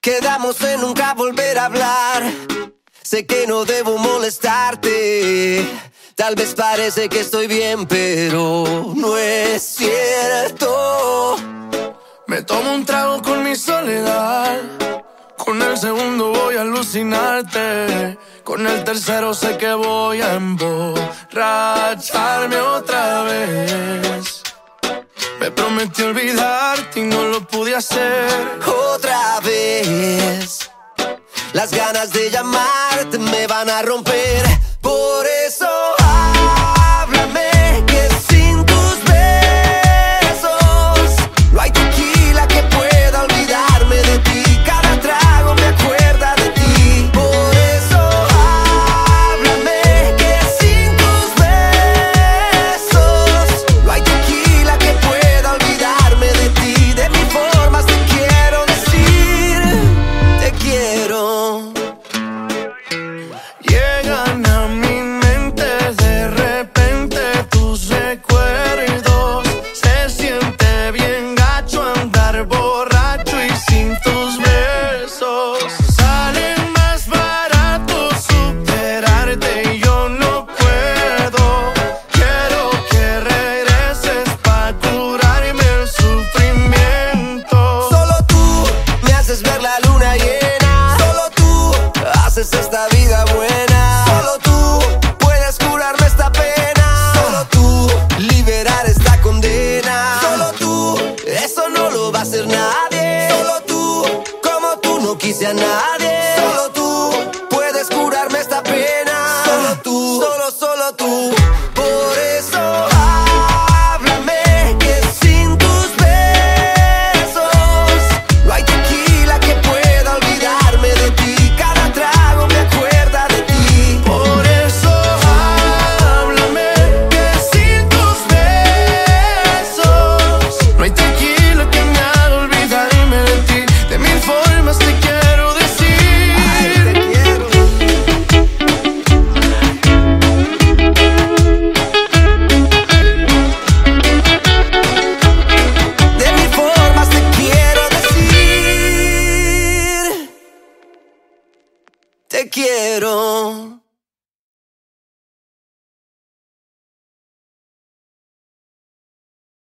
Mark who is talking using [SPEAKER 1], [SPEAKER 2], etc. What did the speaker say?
[SPEAKER 1] Quedamos en nunca volver a hablar. Sé que no debo molestarte. Tal vez parece que estoy bien, pero no es cierto.
[SPEAKER 2] Me tomo un trago con mi soledad. Con el segundo voy a alucinarte. Con el tercero sé que voy a emborracharme otra vez. Me prometí olvidarte y no lo pude hacer.
[SPEAKER 1] Otra vez. Las ganas de llamarte me van a romper. Por haces esta vida buena. Solo tú puedes curarme esta pena. Solo tú liberar esta condena. Solo tú, eso no lo va a hacer nadie. Solo tú, como tú no quise a nadie. quiero.